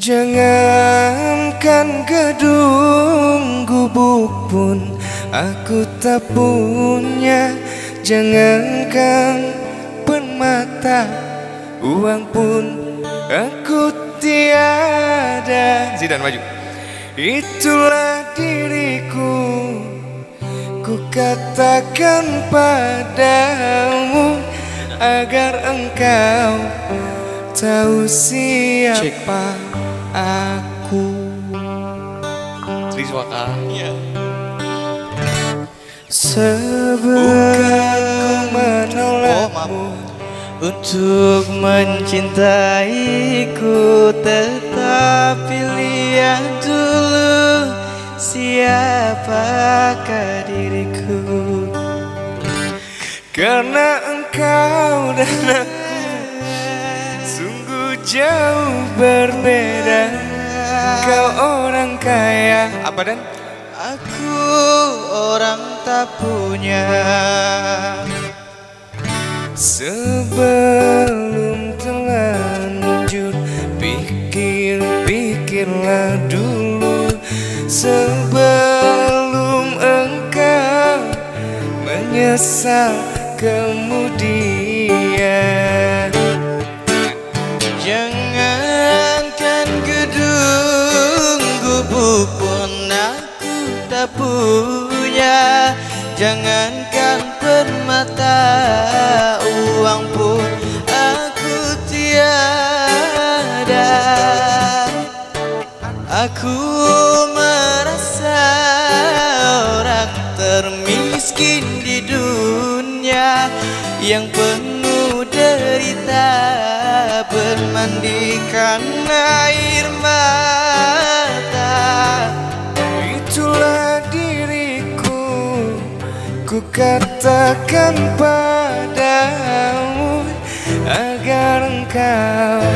Jangankan gedung gubuk pun aku tak punya. Jangankan permata uang pun aku tiada. Zidan maju. Itulah diriku. Ku katakan padamu Agar engkau tahu siapa aku. Triswaka ya. Sebelum menolakmu Untuk mencintaiku Tetapi lihat dulu Siapakah diriku. Karena engkau dan aku Sungguh jauh berbeda kaya. Apa dan? Aku orang tak punya. Sebelum terlanjur Pikir-pikirlah dulu. Sebelum engkau Menyesal kemudian Jangankan permata uang pun aku tiada. Aku merasa orang termiskin di dunia Yang penuh derita Bermandikan air mata Ku katakan padamu Agar engkau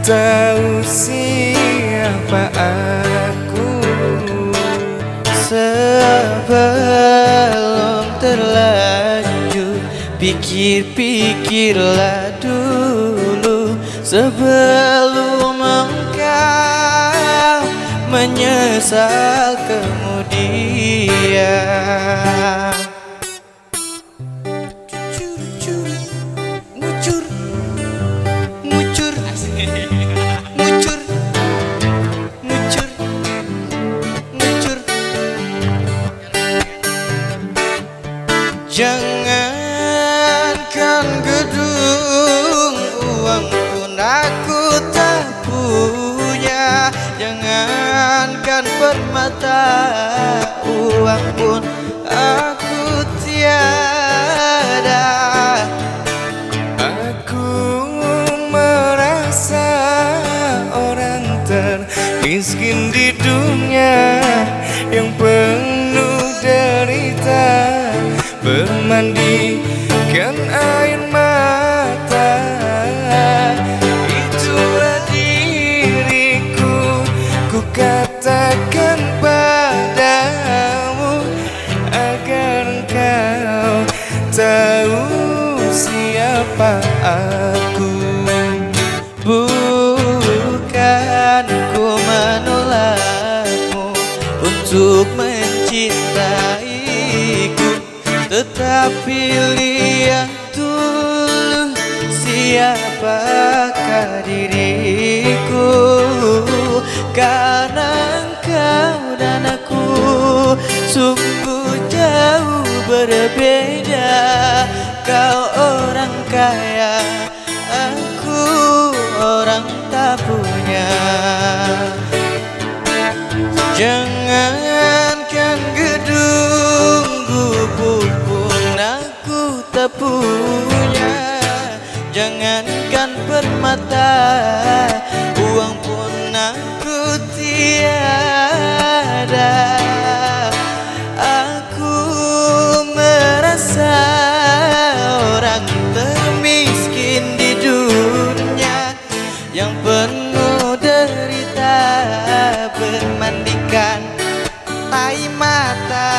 tahu siapa aku. Sebelum terlanjur Pikir-pikirlah dulu. Sebelum engkau Menyesal kemudian Jangankan gedung uang pun aku tak punya. Jangankan permata uang pun aku tiada. Aku merasa orang termiskin di dunia Bermandikan air mata Itulah diriku. Ku katakan padamu Agar engkau tahu siapa aku. Bukan ku menolakmu Untuk mencintaiku Tetapi lihat dulu Siapakah diriku. Karena engkau dan aku Sungguh jauh berbeda permata Uang pun aku tiada. Aku merasa orang termiskin di dunia Yang penuh derita bermandikan tai mata.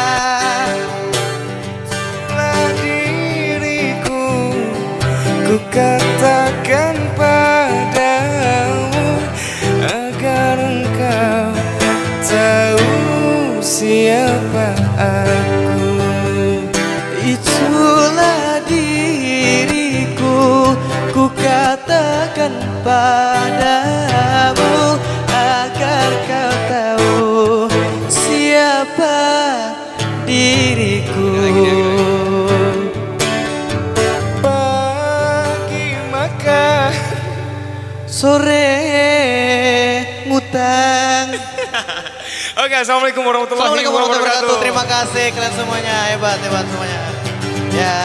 Itulah diriku Ku katakan siapa aku? Itulah diriku. Ku katakan padamu Agar kau tahu Siapa diriku. Pagi maka Sore ngutang Oke Assalamualaikum warahmatullahi Assalamualaikum warahmatullahi wabarakatuh. wabarakatuh. Terima kasih. Kalian semuanya Hebat, hebat semuanya. Ya